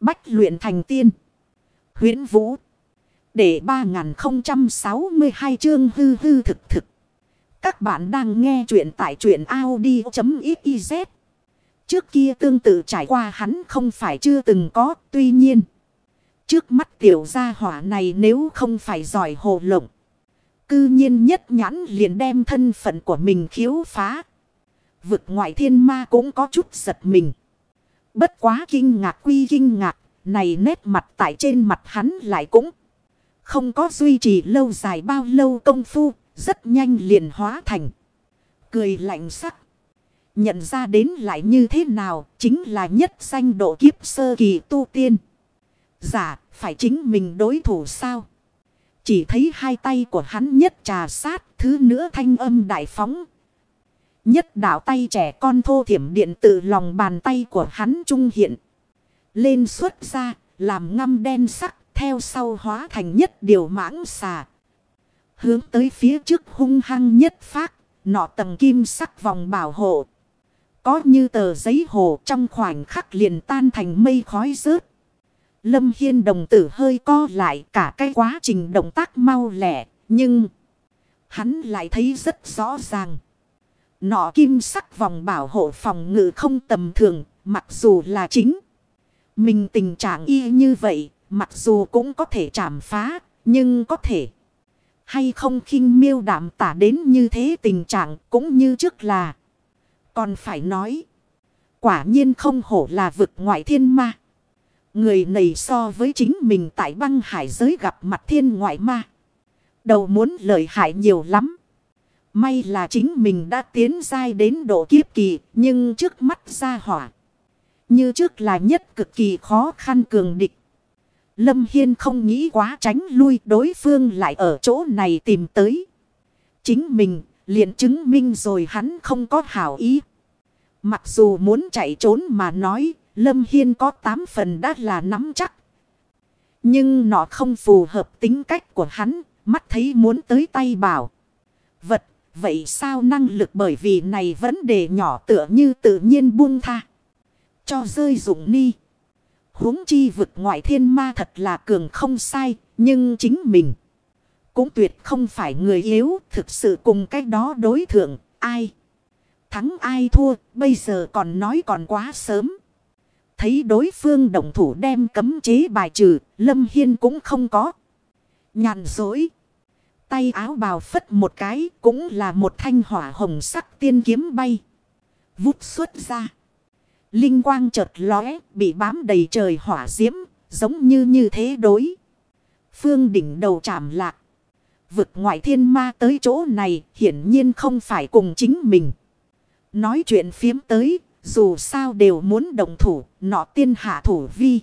Bách luyện thành tiên. huyễn Vũ. Để 3062 chương hư hư thực thực. Các bạn đang nghe truyện tại truyện Audi.xyz. Trước kia tương tự trải qua hắn không phải chưa từng có. Tuy nhiên. Trước mắt tiểu gia hỏa này nếu không phải giỏi hồ lộng. Cư nhiên nhất nhãn liền đem thân phận của mình khiếu phá. Vực ngoại thiên ma cũng có chút giật mình. Bất quá kinh ngạc quy kinh ngạc. Này nét mặt tại trên mặt hắn lại cũng không có duy trì lâu dài bao lâu công phu. Rất nhanh liền hóa thành. Cười lạnh sắc. Nhận ra đến lại như thế nào, chính là nhất danh độ kiếp sơ kỳ tu tiên. Giả phải chính mình đối thủ sao? Chỉ thấy hai tay của hắn nhất trà sát, thứ nữa thanh âm đại phóng. Nhất đảo tay trẻ con thô thiểm điện tử lòng bàn tay của hắn trung hiện. Lên xuất ra làm ngâm đen sắc theo sau hóa thành nhất điều mãng xà. Hướng tới phía trước hung hăng nhất phát, nọ tầng kim sắc vòng bảo hộ. Có như tờ giấy hồ trong khoảnh khắc liền tan thành mây khói rớt. Lâm Hiên đồng tử hơi co lại cả cái quá trình động tác mau lẻ. Nhưng hắn lại thấy rất rõ ràng. Nọ kim sắc vòng bảo hộ phòng ngự không tầm thường. Mặc dù là chính. Mình tình trạng y như vậy. Mặc dù cũng có thể chạm phá. Nhưng có thể. Hay không khinh miêu đảm tả đến như thế tình trạng cũng như trước là. Còn phải nói. Quả nhiên không hổ là vực ngoại thiên ma. Người này so với chính mình tại băng hải giới gặp mặt thiên ngoại ma. Đầu muốn lợi hại nhiều lắm. May là chính mình đã tiến dai đến độ kiếp kỳ. Nhưng trước mắt ra hỏa. Như trước là nhất cực kỳ khó khăn cường địch. Lâm Hiên không nghĩ quá tránh lui, đối phương lại ở chỗ này tìm tới. Chính mình, liền chứng minh rồi hắn không có hảo ý. Mặc dù muốn chạy trốn mà nói, Lâm Hiên có tám phần đã là nắm chắc. Nhưng nó không phù hợp tính cách của hắn. Mắt thấy muốn tới tay bảo. Vật. Vậy sao năng lực bởi vì này vấn đề nhỏ tựa như tự nhiên buông tha. Cho rơi dụng ni. huống chi vực ngoại thiên ma thật là cường không sai. Nhưng chính mình. Cũng tuyệt không phải người yếu. Thực sự cùng cách đó đối thượng. Ai. Thắng ai thua. Bây giờ còn nói còn quá sớm. Thấy đối phương đồng thủ đem cấm chế bài trừ, Lâm Hiên cũng không có. Nhàn dối. Tay áo bào phất một cái cũng là một thanh hỏa hồng sắc tiên kiếm bay. Vút xuất ra. Linh quang chợt lóe bị bám đầy trời hỏa diễm giống như như thế đối. Phương đỉnh đầu chạm lạc. Vực ngoại thiên ma tới chỗ này hiển nhiên không phải cùng chính mình. Nói chuyện phiếm tới dù sao đều muốn đồng thủ, nọ tiên hạ thủ vi.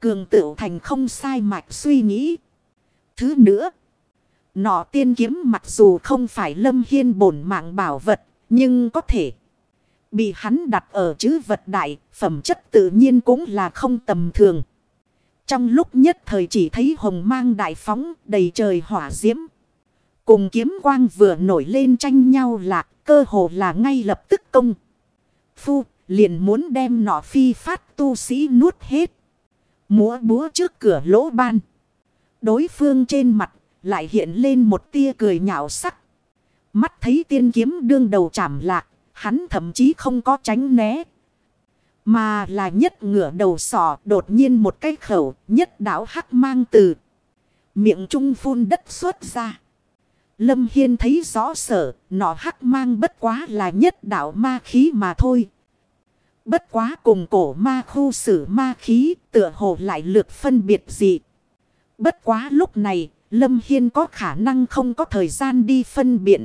Cường tựu thành không sai mạch suy nghĩ. Thứ nữa, nọ tiên kiếm mặc dù không phải lâm hiên bổn mạng bảo vật, nhưng có thể bị hắn đặt ở chữ vật đại, phẩm chất tự nhiên cũng là không tầm thường. Trong lúc nhất thời chỉ thấy hồng mang đại phóng đầy trời hỏa diễm. Cùng kiếm quang vừa nổi lên tranh nhau lạc, cơ hồ là ngay lập tức công phu, liền muốn đem nọ phi phát tu sĩ nuốt hết. Múa búa trước cửa lỗ ban. Đối phương trên mặt lại hiện lên một tia cười nhạo sắc. Mắt thấy tiên kiếm đương đầu chạm lạc, hắn thậm chí không có tránh né. Mà là nhất ngửa đầu sỏ đột nhiên một cái khẩu nhất đảo hắc mang từ. Miệng trung phun đất xuất ra. Lâm Hiên thấy rõ sở, nọ hắc mang bất quá là nhất đạo ma khí mà thôi. Bất quá cùng cổ ma khu sử ma khí, tựa hồ lại lược phân biệt gì. Bất quá lúc này, Lâm Hiên có khả năng không có thời gian đi phân biện.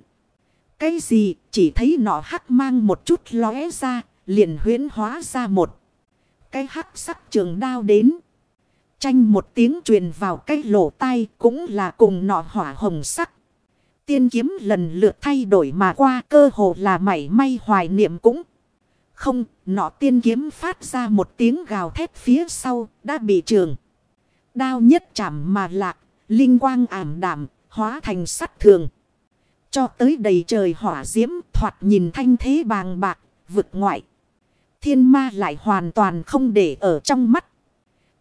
Cái gì, chỉ thấy nọ hắc mang một chút lóe ra, liền huyễn hóa ra một. Cái hắc sắc trường đao đến. Tranh một tiếng truyền vào cái lỗ tai cũng là cùng nọ hỏa hồng sắc. Tiên kiếm lần lượt thay đổi mà qua cơ hồ là mảy may hoài niệm cũng. Không, nọ tiên kiếm phát ra một tiếng gào thét phía sau, đã bị trường. Đao nhất chạm mà lạc, linh quang ảm đảm, hóa thành sắt thường. Cho tới đầy trời hỏa diễm, thoạt nhìn thanh thế bàng bạc, vực ngoại. Thiên ma lại hoàn toàn không để ở trong mắt.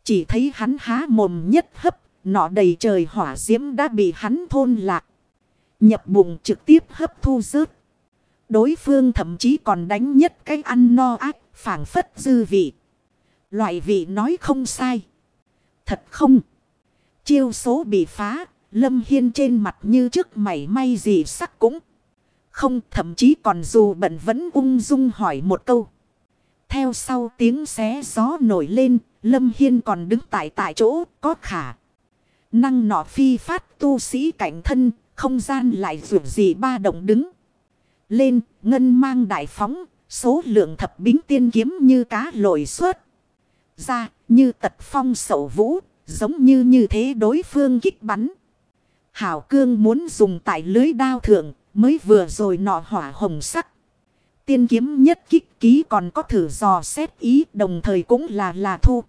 Chỉ thấy hắn há mồm nhất hấp, nọ đầy trời hỏa diễm đã bị hắn thôn lạc. Nhập bụng trực tiếp hấp thu rớt. Đối phương thậm chí còn đánh nhất cái ăn no ác, phản phất dư vị. Loại vị nói không sai. Thật không? Chiêu số bị phá, Lâm Hiên trên mặt như trước mảy may gì sắc cũng. Không thậm chí còn dù bận vẫn ung dung hỏi một câu. Theo sau tiếng xé gió nổi lên, Lâm Hiên còn đứng tại tại chỗ có khả. Năng nọ phi phát tu sĩ cảnh thân, không gian lại dù gì ba động đứng. Lên, ngân mang đại phóng, số lượng thập bính tiên kiếm như cá lội suốt. Ra, như tật phong sậu vũ, giống như như thế đối phương kích bắn. Hảo cương muốn dùng tại lưới đao thượng, mới vừa rồi nọ hỏa hồng sắc. Tiên kiếm nhất kích ký còn có thử dò xét ý đồng thời cũng là là thu.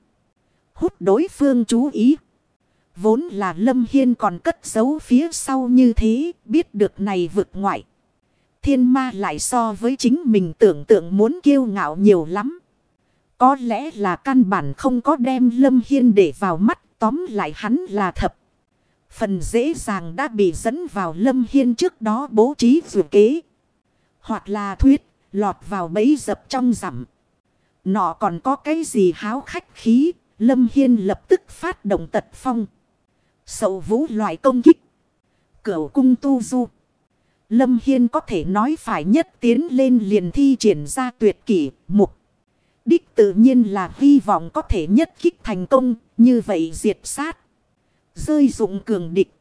Hút đối phương chú ý. Vốn là Lâm Hiên còn cất giấu phía sau như thế, biết được này vực ngoại. Thiên ma lại so với chính mình tưởng tượng muốn kiêu ngạo nhiều lắm. Có lẽ là căn bản không có đem Lâm Hiên để vào mắt, tóm lại hắn là thập. Phần dễ dàng đã bị dẫn vào Lâm Hiên trước đó bố trí dù kế. Hoặc là thuyết, lọt vào bẫy dập trong rằm. Nọ còn có cái gì háo khách khí, Lâm Hiên lập tức phát động tật phong. Sậu vũ loại công kích. Cửu cung tu du. Lâm Hiên có thể nói phải nhất tiến lên liền thi triển ra tuyệt kỷ mục. Đích tự nhiên là hy vọng có thể nhất kích thành công, như vậy diệt sát. Rơi dụng cường địch.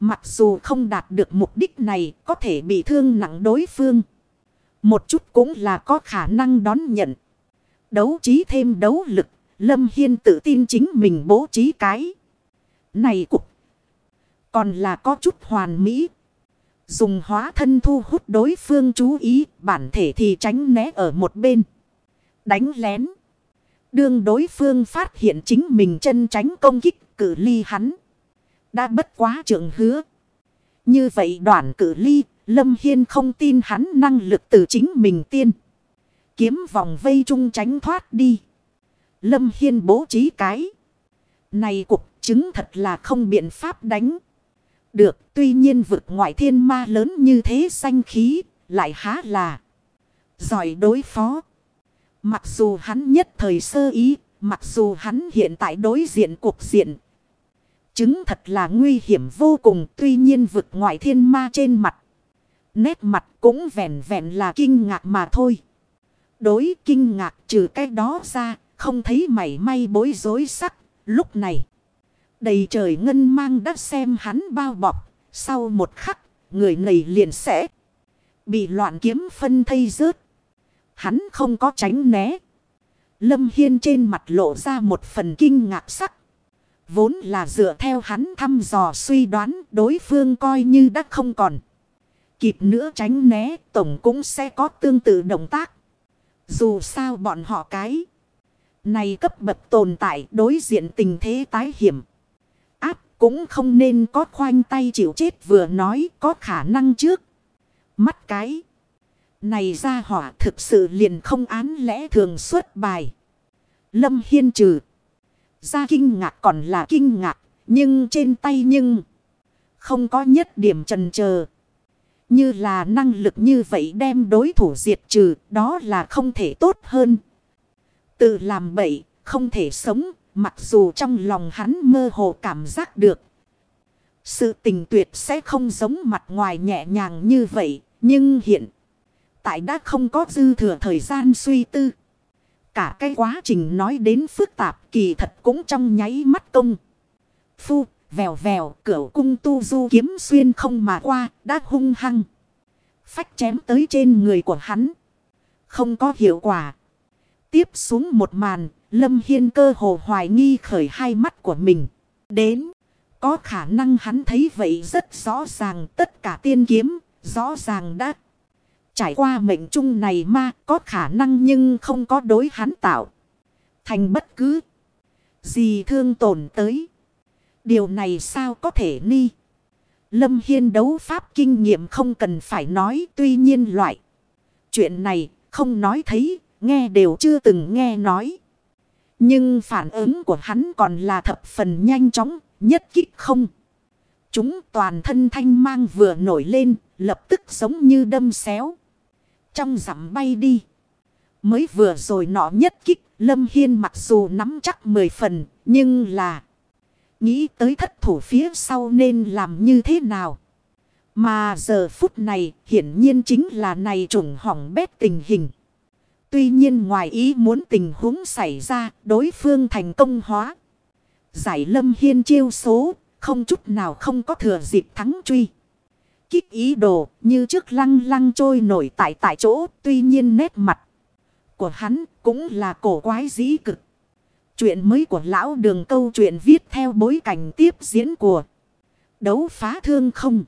Mặc dù không đạt được mục đích này, có thể bị thương nặng đối phương. Một chút cũng là có khả năng đón nhận. Đấu trí thêm đấu lực, Lâm Hiên tự tin chính mình bố trí cái. Này cục. Còn là có chút hoàn mỹ. Dùng hóa thân thu hút đối phương chú ý, bản thể thì tránh né ở một bên. Đánh lén. Đương đối phương phát hiện chính mình chân tránh công kích cử ly hắn. Đã bất quá trưởng hứa. Như vậy đoạn cử ly, Lâm Hiên không tin hắn năng lực từ chính mình tiên. Kiếm vòng vây trung tránh thoát đi. Lâm Hiên bố trí cái. Này cục chứng thật là không biện pháp đánh. Được tuy nhiên vực ngoại thiên ma lớn như thế xanh khí lại há là. Giỏi đối phó. Mặc dù hắn nhất thời sơ ý. Mặc dù hắn hiện tại đối diện cuộc diện. Chứng thật là nguy hiểm vô cùng. Tuy nhiên vực ngoại thiên ma trên mặt. Nét mặt cũng vẹn vẹn là kinh ngạc mà thôi. Đối kinh ngạc trừ cái đó ra. Không thấy mảy may bối rối sắc. Lúc này. Đầy trời ngân mang đã xem hắn bao bọc. Sau một khắc. Người này liền sẽ. Bị loạn kiếm phân thây rớt. Hắn không có tránh né. Lâm Hiên trên mặt lộ ra một phần kinh ngạc sắc. Vốn là dựa theo hắn thăm dò suy đoán, đối phương coi như đã không còn. Kịp nữa tránh né, tổng cũng sẽ có tương tự động tác. Dù sao bọn họ cái. Này cấp bậc tồn tại đối diện tình thế tái hiểm. Áp cũng không nên có khoanh tay chịu chết vừa nói có khả năng trước. Mắt cái. Này ra hỏa thực sự liền không án lẽ thường xuất bài. Lâm Hiên trừ. Ra kinh ngạc còn là kinh ngạc. Nhưng trên tay nhưng. Không có nhất điểm trần chờ Như là năng lực như vậy đem đối thủ diệt trừ. Đó là không thể tốt hơn. Tự làm bậy. Không thể sống. Mặc dù trong lòng hắn mơ hồ cảm giác được. Sự tình tuyệt sẽ không giống mặt ngoài nhẹ nhàng như vậy. Nhưng hiện tại đã không có dư thừa thời gian suy tư. Cả cái quá trình nói đến phức tạp kỳ thật cũng trong nháy mắt công. Phu, vèo vèo, cửa cung tu du kiếm xuyên không mà qua, đã hung hăng. Phách chém tới trên người của hắn. Không có hiệu quả. Tiếp xuống một màn, Lâm Hiên cơ hồ hoài nghi khởi hai mắt của mình. Đến, có khả năng hắn thấy vậy rất rõ ràng tất cả tiên kiếm, rõ ràng đã Trải qua mệnh trung này ma có khả năng nhưng không có đối hắn tạo. Thành bất cứ gì thương tổn tới. Điều này sao có thể ni. Lâm Hiên đấu pháp kinh nghiệm không cần phải nói tuy nhiên loại. Chuyện này không nói thấy, nghe đều chưa từng nghe nói. Nhưng phản ứng của hắn còn là thập phần nhanh chóng, nhất kích không. Chúng toàn thân thanh mang vừa nổi lên, lập tức giống như đâm xéo. Trong dặm bay đi. Mới vừa rồi nọ nhất kích, Lâm Hiên mặc dù nắm chắc mười phần, nhưng là... Nghĩ tới thất thủ phía sau nên làm như thế nào? Mà giờ phút này hiển nhiên chính là này trùng hỏng bét tình hình. Tuy nhiên ngoài ý muốn tình huống xảy ra đối phương thành công hóa. Giải lâm hiên chiêu số không chút nào không có thừa dịp thắng truy. Kích ý đồ, như trước lăng lăng trôi nổi tại tại chỗ, tuy nhiên nét mặt của hắn cũng là cổ quái dĩ cực. Chuyện mới của lão đường câu chuyện viết theo bối cảnh tiếp diễn của đấu phá thương không.